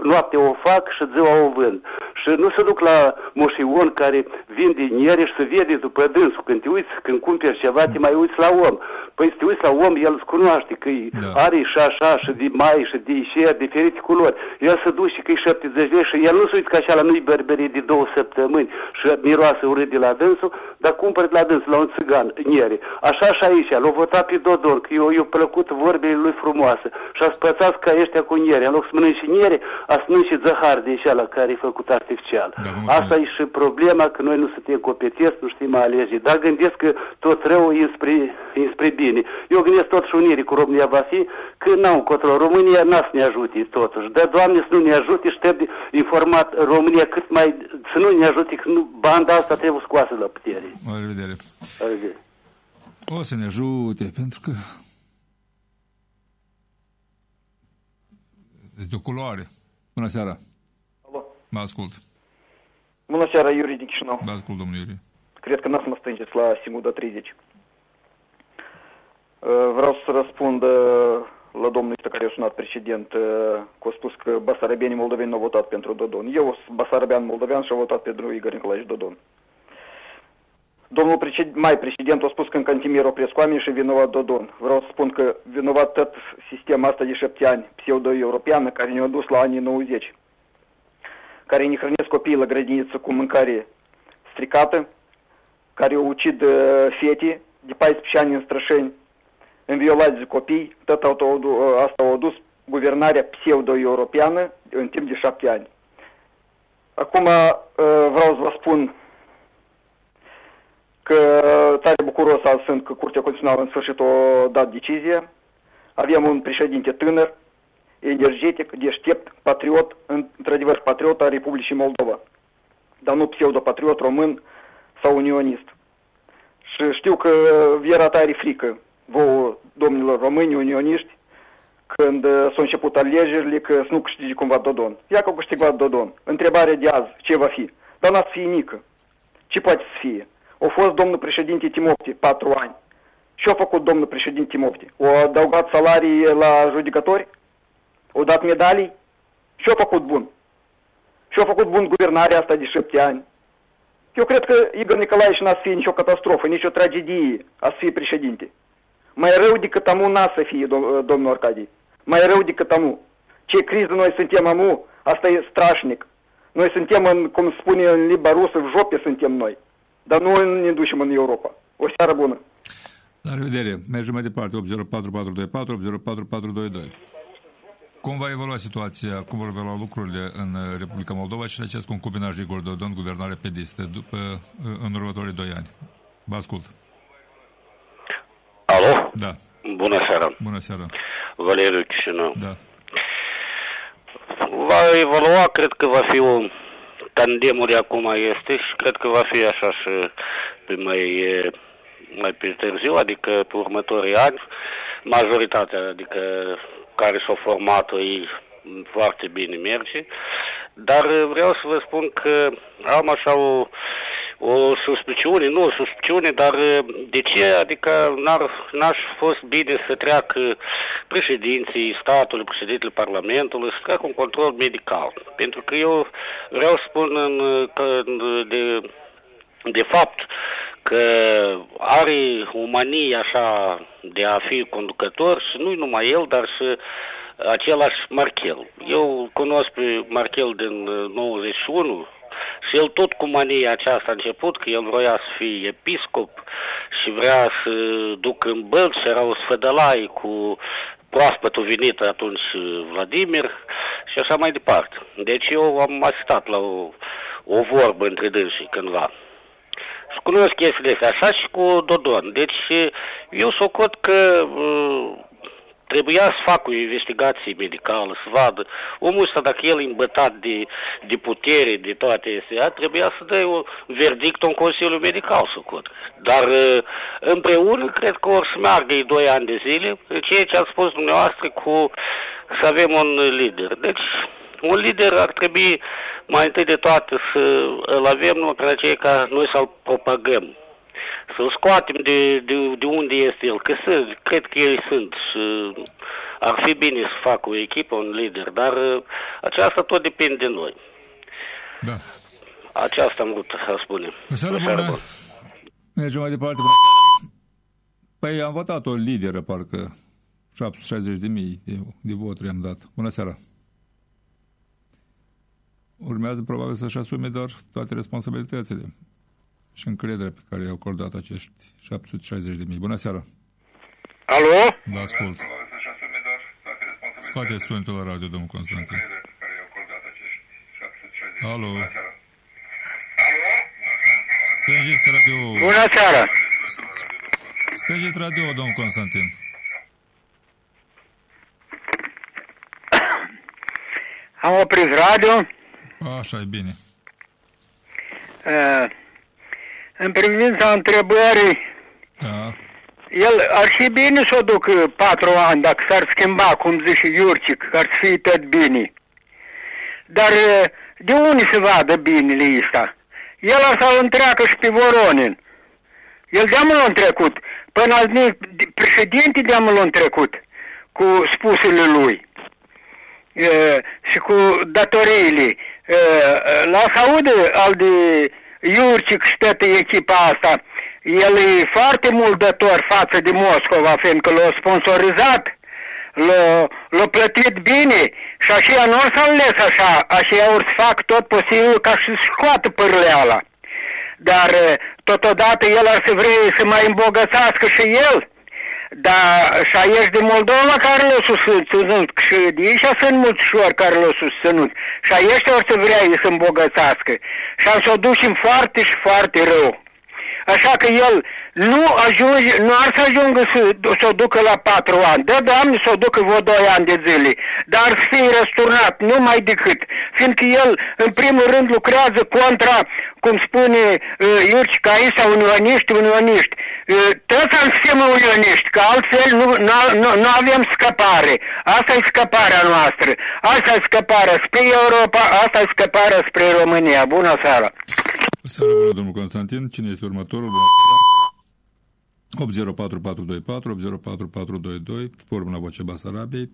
S9: noaptea o fac și ziua o vând. Și nu se duc la moșion care vinde nieri și se vede după dânsul. Când te uiți, când cumperi ceva, te mai uiți la om. Păi să te uiți la om, el îți cunoaște că
S2: Da.
S9: are și așa, și de mai, și de șer, diferite culori. El se duce că e 70 de și el nu se uită că așa nu-i berberie de două săptămâni și miroase urât de la dânsul, dar cumpără de la dânsul, la un țigan, niere. Așa și aici, l-a votat pe Dodon, că eu, eu plăcut vorbele lui frumoasă. Și a spățat ca ăștia cu niere. În loc să mănânci niere, a să mănânci zahar de așa la care e făcut artificial.
S2: Da, vă mulțumesc.
S9: Asta e și problema că noi nu suntem competenți, nu știm a alege. Dar gândesc că tot rău e spre, e spre bine. Eu gândesc tot și unirii cu România va fi că n-au încotro. România n-a să ne ajute totuși. Dar, Doamne, să nu ne ajute și trebuie informat România cât mai... să nu ne ajute, că nu, banda asta trebuie scoasă la putere.
S2: La revedere.
S9: Adică,
S2: O să ne ajute, pentru că este de o culoare. Bună seara.
S10: Alo.
S2: Mă ascult.
S10: Bună seara, Iuri din Chișinău.
S2: Mă ascult, domnul Iurie.
S10: Cred că n-ați mă strângeți la Simuda 30. Uh, Vreau să răspund uh, la domnul ăsta care a sunat precedent, uh, că a spus că basarabienii moldoveni nu au votat pentru Dodon. Eu sunt basarabian moldovean și am votat pentru Igor Nicolae Dodon. Domnul preced... mai precedent a spus că în Cantimir opresc oameni și vinovat Dodon. Vreau să spun că vinovat tot sistemul asta de șapte ani pseudo-europeană care ne-a dus la anii 90 care ne hrănesc copiii la grădiniță cu mâncare stricată, care ucid uh, fete de 14 ani în strășeni, înviolați de copii, tot auto, uh, asta a adus guvernarea pseudo-europeană în timp de șapte ani. Acum uh, vreau să vă spun că tare bucuros azi sunt că Curtea Constituțională în sfârșit a dat decizie. Avem un președinte tânăr, energetic, deștept, patriot, într-adevăr patriot al Republicii Moldova, dar nu pseudo-patriot român sau unionist. Și știu că Viera ta are frică, vouă, domnilor români, unioniști, când uh, s-au început alegerile, că să nu câștige cumva Dodon. Ia că a câștigat Dodon. Întrebarea de azi, ce va fi? Dar n-a să fie nică. Ce poate să fie? A fost domnul președinte Timofte, patru ani. Ce a făcut domnul președinte Timofte? O adăugat salarii la judecători? O dat medalii? Ce a făcut bun? Și a făcut bun guvernarea asta de șapte ani. Eu cred că Igor Nicolae și n-a să fie nicio catastrofă, nicio tragedie a să fie președinte. Mai rău decât amu n-a să fie, dom- domnul Arcadie. Mai rău decât amu. Ce criză noi suntem amu, asta e strașnic. Noi suntem, în, cum spune în limba rusă, în jope suntem noi. Dar nu ne ducem în Europa. O seară bună.
S2: La revedere. Mergem mai departe. 804424, 804422. Cum va evolua situația, cum vor evolua lucrurile în uh, Republica Moldova și în acest concubinaj de Igor Dodon, guvernare pedistă, după, uh, în următorii doi ani? Vă ascult.
S11: Alo?
S2: Da.
S11: Bună seara.
S2: Bună seara.
S11: Valeriu Chișinău.
S2: Da.
S11: Va evolua, cred că va fi un tandemul de acum este și cred că va fi așa și pe mai, e, mai pe târziu, adică pe următorii ani, majoritatea, adică care s-au format e foarte bine merge, dar vreau să vă spun că am așa o, o suspiciune, nu o suspiciune, dar de ce, adică n-ar, n-aș fost bine să treacă președinții statului, președintele Parlamentului, să treacă un control medical. Pentru că eu vreau să spun în, că, de, de fapt că are o manie așa de a fi conducător și nu numai el, dar și același Marchel. Eu îl cunosc pe Marchel din uh, 91 și el tot cu mania aceasta a început, că el vroia să fie episcop și vrea să ducă în bălți și erau sfădălai cu proaspătul venit atunci Vladimir și așa mai departe. Deci eu am asistat la o, o vorbă între dânsii cândva. Și cunosc chestiile astea, așa și cu Dodon. Deci eu socot că uh, trebuia să facă o investigație medicală, să vadă omul ăsta dacă el e îmbătat de, de putere, de toate astea, trebuia să dea un verdict în Consiliul Medical, socot. Dar uh, împreună cred că or să meargă ei doi ani de zile, ceea ce ați spus dumneavoastră cu să avem un lider. Deci un lider ar trebui mai întâi de toate să îl avem numai pe aceea ca noi să-l propagăm. Să-l scoatem de, de, de unde este el, că să, cred că ei sunt și ar fi bine să facă o echipă, un lider, dar uh, aceasta tot depinde de noi.
S2: Da.
S11: Aceasta am vrut să spune.
S2: O seară
S11: O seară
S2: bună.
S11: bună.
S2: Mergem mai departe. Bună seara. Păi am votat o lideră, parcă 760 de mii de, de voturi am dat. Bună seara! Urmează probabil să-și asume doar toate responsabilitățile și încrederea pe care i-au acordat acești 760 de mii. Bună seara!
S12: Alo?
S2: Da, ascult. Scoate sunetul la radio, domnul Constantin. Alo? Stângeți radio.
S12: Bună seara!
S2: Stângeți radio, domnul Constantin.
S12: Am oprit radio.
S2: Așa e bine.
S12: Uh, în privința întrebării,
S2: Da.
S12: el ar fi bine să o ducă patru ani dacă s-ar schimba, cum zice Iurcic, că ar fi tot bine. Dar uh, de unde se vadă binele ăsta? El ar să-l întreacă și pe Voronin. El de-amul în trecut, până azi ni- președinte de-amul în trecut, cu spusele lui uh, și cu datoriile. Uh, la să audă al de Iurcic și toată echipa asta, el e foarte mult dator față de Moscova, fiindcă l-a sponsorizat, l-a, l-a plătit bine și așa nu s-a ales așa, așa ori să fac tot posibil ca să scoată pârleala. Dar uh, totodată el ar să vrea să mai îmbogățească și el. Dar și aici de Moldova care l-au susținut și de aici sunt mulți șori care l-au susținut. Și aici or să vrea ei să îmbogățească. Și am să o ducem foarte și foarte rău. Așa că el nu ajunge, nu ar să ajungă să, să o ducă la patru ani. Da, Doamne, să o ducă vreo doi ani de zile. Dar să fie răsturnat, numai decât. Fiindcă el, în primul rând, lucrează contra, cum spune uh, Iurci, că aici sunt unioniști, unioniști. Uh, toți am să fim unioniști, că altfel nu, nu, nu, nu avem scăpare. Asta e scăparea noastră. Asta e scăparea spre Europa, asta e scăparea spre România. Bună seara!
S2: Seara bună, domnul Constantin. Cine este următorul? Bună seara. 804424, 804422, formula Vocea Basarabiei.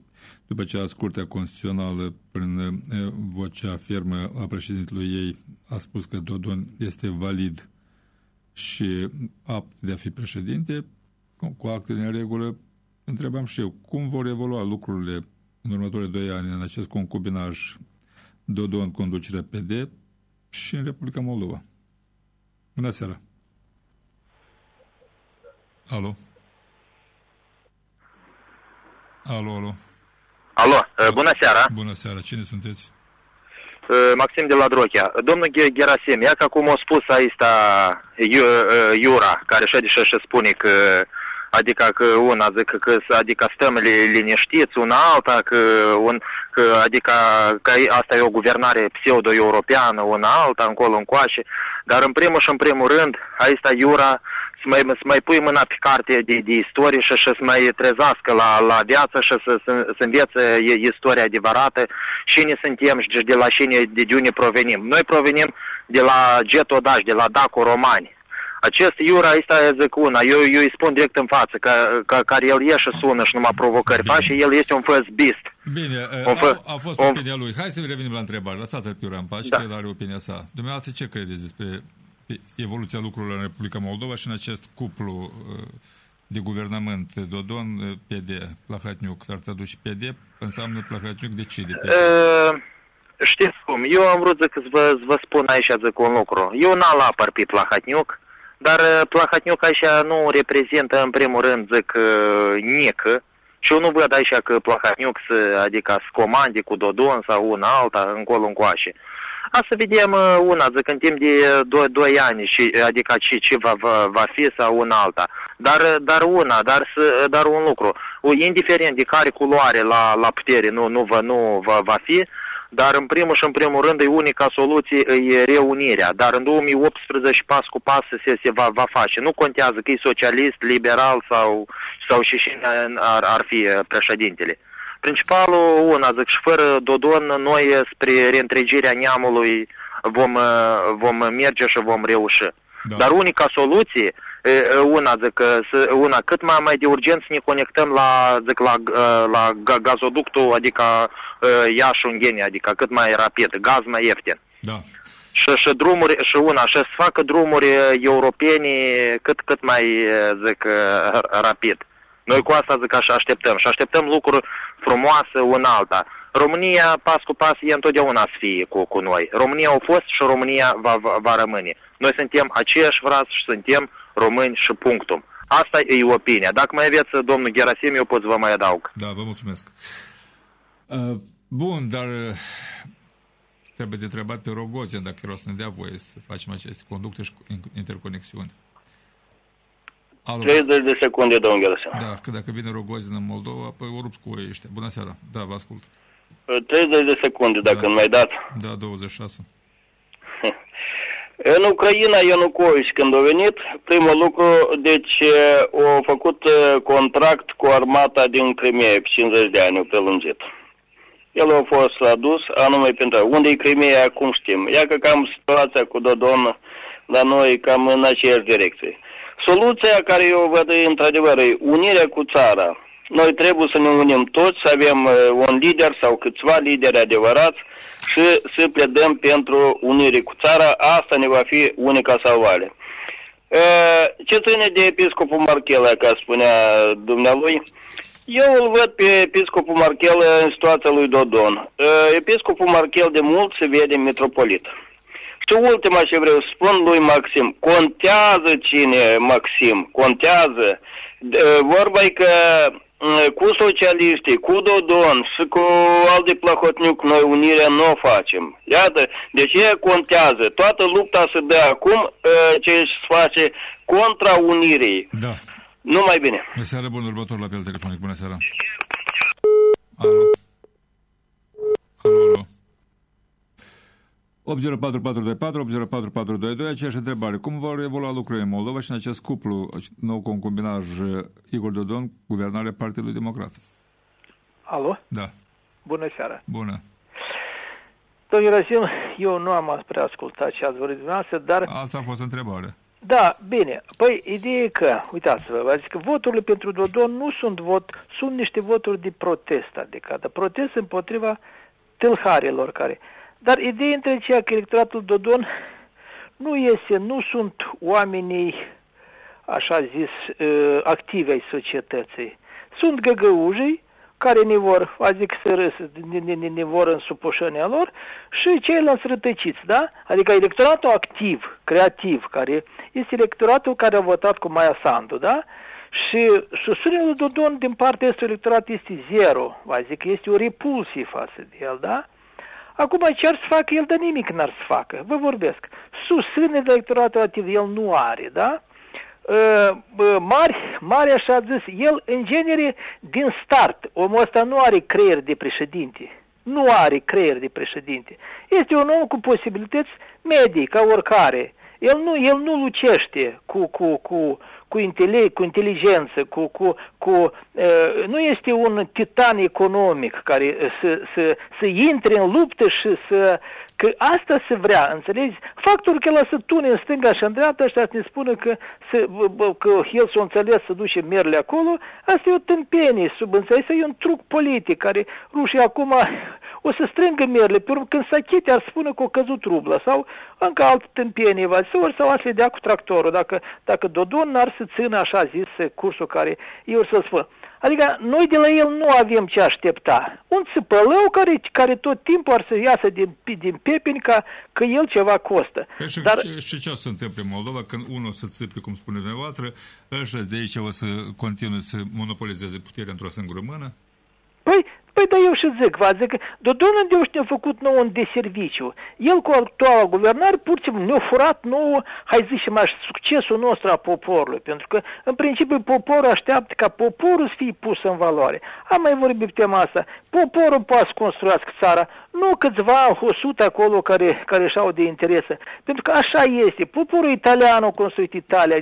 S2: După ce azi Curtea Constituțională, prin eh, vocea fermă a președintelui ei, a spus că Dodon este valid și apt de a fi președinte, cu, cu acte în regulă, întrebam și eu, cum vor evolua lucrurile în următorii doi ani în acest concubinaj Dodon conducerea PD și în Republica Moldova. Bună seara! Alo? Alo, alo.
S13: Alo, uh, bună seara.
S2: Bună seara, cine sunteți?
S13: Uh, Maxim de la Drochea. Domnul Ghe- Gerasim, ia ca cum a spus aici Iu- uh, Iura, care și adică și spune că adică că una zic că adică stăm li- liniștiți una alta, că, un, că adică că asta e o guvernare pseudo-europeană, una alta, încolo încoace, dar în primul și în primul rând, aici Iura să mai, să mai pui mâna pe carte de, de istorie și, și să mai trezească la, la viață și să, să, să învețe i- istoria adevărată, cine suntem și de la cine, de unde provenim. Noi provenim de la Getodaș, de la Daco Romani. Acest Iura, asta zic una, eu, eu îi spun direct în față, că, că, care el ieși și sună și numai provocări face, el este un first beast.
S2: Bine,
S13: O
S2: a,
S13: fă-
S2: a fost
S13: o-
S2: opinia lui. Hai să revenim la întrebare. Lăsați-l pe Iura în pace,
S13: Da.
S2: că el are opinia sa. Dumneavoastră, ce credeți despre evoluția lucrurilor în Republica Moldova și în acest cuplu uh, de guvernământ Dodon uh, PD, Plahatniuc, ar traduce PD, înseamnă Plahatniuc decide. PD.
S13: Uh, știți cum, eu am vrut zic, să, vă, să vă spun aici zic un lucru. Eu n-am la apăr pe Plahatniuc, dar uh, Plahatniuc aici nu reprezintă în primul rând zic uh, nică și eu nu văd aici că Plahatniuc să, adică să comande cu Dodon sau una alta încolo încoace. A să vedem uh, una, zic, în timp de 2, 2 ani, și, adică ce, ce va, va, va fi sau una alta. Dar, uh, dar una, dar, să- dar un lucru, U- indiferent de care culoare la, la putere nu, nu, va, nu va, va fi, dar în primul și în primul rând e unica soluție e reunirea. Dar în 2018 pas cu pas se, se va, va face. Nu contează că e socialist, liberal sau, sau și cine ar, ar fi uh, președintele. Principalul, una, zic, și fără Dodon, noi spre reîntregirea neamului vom, uh, vom merge și vom reuși. Da. Dar unica soluție, e, e, una, zic, să, una, cât mai, mai de urgent să ne conectăm la, zic, la, uh, la ga- gazoductul, adică uh, Iași-Ungheni, adică cât mai rapid, gaz mai ieftin.
S2: Da.
S13: și, și drumuri, și una, și să facă drumuri europene cât, cât mai, zic, rapid. Noi cu asta, zic, așa așteptăm și așteptăm lucruri frumoase una alta. România, pas cu pas, e întotdeauna să fie cu, cu noi. România a fost și România va, va, va rămâne. Noi suntem aceiași frați și suntem români și punctum. Asta e opinia. Dacă mai aveți, domnul Gerasim, eu pot să vă mai adaug.
S2: Da, vă mulțumesc. Uh, bun, dar uh, trebuie de întrebat pe Rogozen dacă vreau să ne dea voie să facem aceste conducte și interconexiuni.
S4: Alo. 30 de secunde, domnul Gerasim.
S2: Da, că dacă vine Rogozen în Moldova, păi o rupt cu ei ăștia. Bună seara. Da, vă ascult.
S4: 30 de secunde, dacă da. nu mai dat.
S2: Da, 26.
S4: În Ucraina, Ianucovici, când a venit, primul lucru, deci a făcut contract cu armata din Crimea, 50 de ani, a prelungit. El a fost adus anume pentru... Unde e Crimea, acum știm. Ia că cam situația cu Dodon la noi cam în aceeași direcție. Soluția care eu văd, într-adevăr, e unirea cu țara. Noi trebuie să ne unim toți, să avem un lider sau câțiva lideri adevărați și să pledăm pentru unire cu țara. Asta ne va fi unica salvare. Ce ține de episcopul Marchela, ca spunea dumnealui, eu îl văd pe episcopul Marchel în situația lui Dodon. Episcopul Marchel de mult se vede metropolit. Și ultima ce vreau să spun lui Maxim, contează cine Maxim, contează. Vorba e că cu socialiștii, cu Dodon și cu alte plahotniuc noi unirea nu o facem. Iată, deci ce contează. Toată lupta se dă acum ce se face contra unirii.
S2: Da.
S4: Numai bine.
S2: Bună seara, bun următor la apel telefonic. Bună seara. Alo. Alo, alo. 804424, 804422, aceeași întrebare. Cum vor evolua lucrurile în Moldova și în acest cuplu nou concubinaj Igor Dodon, guvernarea Partidului Democrat?
S14: Alo?
S2: Da.
S14: Bună seara.
S2: Bună.
S14: Domnul Rasim, eu nu am prea ascultat ce ați vorbit dumneavoastră, dar...
S2: Asta a fost întrebare.
S14: Da, bine. Păi, ideea e că, uitați-vă, zic că voturile pentru Dodon nu sunt vot, sunt niște voturi de protest, adică de protest împotriva tâlharilor care... Dar ideea între ceea că electoratul Dodon nu iese, nu sunt oamenii, așa zis, ă, activi ai societății. Sunt găgăujii care ne vor, zic să râs, ne, ne, ne vor în supușenia lor și ceilalți rătăciți, da? Adică electoratul activ, creativ, care este electoratul care a votat cu Maia Sandu, da? Și susținerea lui Dodon din partea acestui electorat este zero, va zic că este o repulsie față de el, da? Acum ce ar să facă el, de nimic n-ar să facă. Vă vorbesc. Susține de electoratul activ, el nu are, da? Uh, mari, mari așa zis, el în genere din start, omul ăsta nu are creier de președinte. Nu are creier de președinte. Este un om cu posibilități medii, ca oricare. El nu, el nu lucește cu, cu, cu, cu, intele, cu inteligență, cu, cu, cu uh, nu este un titan economic care să, să, să intre în luptă și să Că asta se vrea, înțelegi? Factorul că el să tune în stânga și în dreapta ăștia ne spune că, se, că el s-a înțeles să duce merle acolo, asta e o tâmpenie, sub înțeles, e un truc politic care rușii acum o să strângă merle, pe urmă când Sachete ar spune că a căzut rublă sau încă altă tâmpienie va să ori sau ar dea cu tractorul, dacă, dacă Dodon n-ar să țină așa zis cursul care eu să spun. Adică noi de la el nu avem ce aștepta. Un țipălău care, care tot timpul ar să iasă din, din pepeni ca că el ceva costă.
S2: Păi și, Dar... ce, și ce o să întâmple în Moldova când unul să țipe, cum spune dumneavoastră, ăștia de aici o să continue să monopolizeze puterea într-o singură mână?
S14: Păi, Păi da, eu și zic, vă zic, Dodon Deus ne-a făcut nou un deserviciu. El cu actuala guvernare, pur și simplu, ne-a furat nouă, hai zicem așa, succesul nostru a poporului. Pentru că, în principiu, poporul așteaptă ca poporul să fie pus în valoare. Am mai vorbit pe tema asta. Poporul poate să construiască țara, nu câțiva, o sută acolo care, care și-au de interese. Pentru că așa este. Poporul italian a construit Italia,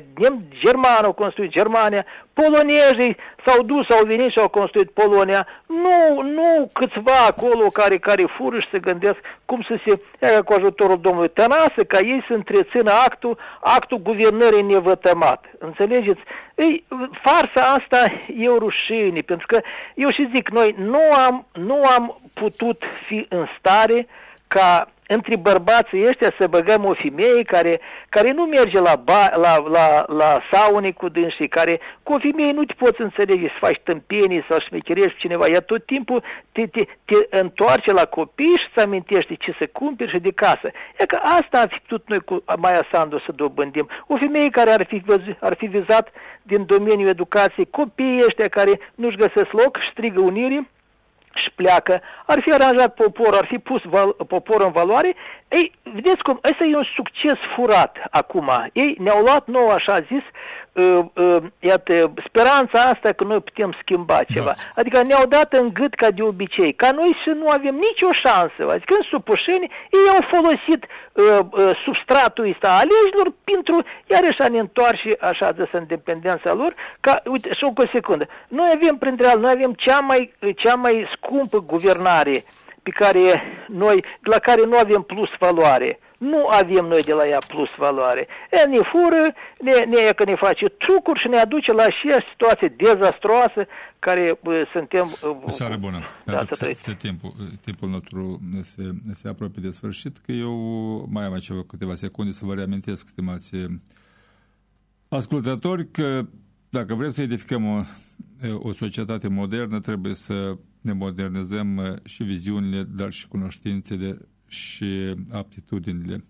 S14: german a construit Germania, polonezii s-au dus, au venit și au construit Polonia. Nu, nu câțiva acolo care, care fură și se gândesc cum să se, ia cu ajutorul domnului Tănase, ca ei să întrețină actul, actul guvernării nevătămat. Înțelegeți? Ei, farsa asta e o rușine, pentru că eu și zic, noi nu am, nu am putut fi în stare ca între bărbații ăștia să băgăm o femeie care, care nu merge la, ba, la, la, la saune cu dânsii, care cu o femeie nu te poți înțelege să faci tâmpenii sau să mecherești cineva, ea tot timpul te, te, te întoarce la copii și să amintești ce să cumperi și de casă. E că asta am fi putut noi cu Maia Sandu să dobândim. O femeie care ar fi, ar fi vizat din domeniul educației copiii ăștia care nu-și găsesc loc, strigă unirii, și pleacă, ar fi aranjat poporul, ar fi pus val, poporul în valoare, ei, vedeți cum, ăsta e un succes furat acum. Ei ne-au luat nou, așa zis, uh, uh, iată, speranța asta că noi putem schimba da. ceva. Da. Adică ne-au dat în gât ca de obicei, ca noi să nu avem nicio șansă. Adică în supușeni ei au folosit uh, uh, substratul ăsta aleșilor pentru iarăși a ne întoarce așa de independența lor, ca, uite, și o secundă, noi avem printre altele, noi avem cea mai, cea mai scumpă guvernare pe care noi, la care nu avem plus valoare nu avem noi de la ea plus valoare. E, ne fură, ne, ne, că ne face trucuri și ne aduce la și situație dezastroasă care bă, suntem...
S2: Seară bună. Da, să se, se timpul, timpul nostru se, se apropie de sfârșit, că eu mai am ceva câteva secunde să vă reamintesc, stimați ascultători, că dacă vrem să edificăm o, o societate modernă, trebuie să ne modernizăm și viziunile, dar și cunoștințele și aptitudinile.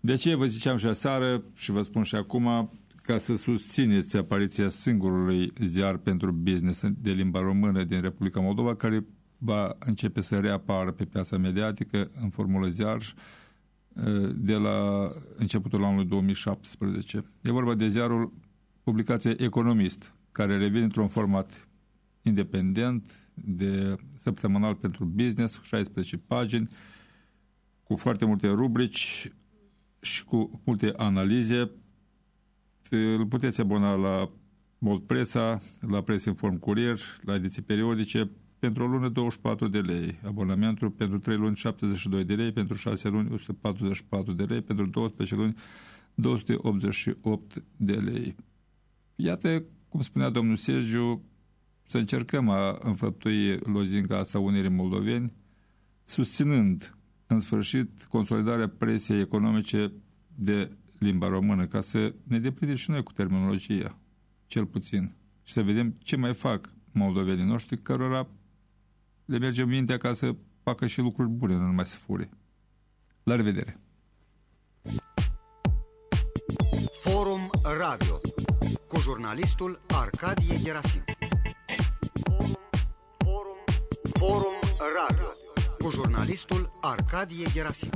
S2: De ce vă ziceam și aseară și vă spun și acum, ca să susțineți apariția singurului ziar pentru business de limba română din Republica Moldova, care va începe să reapară pe piața mediatică în formulă ziar uh, de la începutul anului 2017. E vorba de ziarul publicație Economist, care revine într-un format independent, de săptămânal pentru business, 16 pagini, cu foarte multe rubrici și cu multe analize. Îl puteți abona la Bold Presa, la Press Inform Courier, la ediții periodice, pentru o lună 24 de lei. Abonamentul pentru 3 luni 72 de lei, pentru 6 luni 144 de lei, pentru 12 luni 288 de lei. Iată, cum spunea domnul Sergiu, să încercăm a înfăptui lozinca asta Unirii Moldoveni, susținând în sfârșit, consolidarea presiei economice de limba română, ca să ne deprindem și noi cu terminologia, cel puțin, și să vedem ce mai fac moldovenii noștri, cărora le merge mintea ca să facă și lucruri bune, nu numai să fure. La revedere!
S1: Forum Radio cu jurnalistul Arcadie Gerasim. Forum, forum, forum Radio cu jurnalistul Arcadie Gerasim.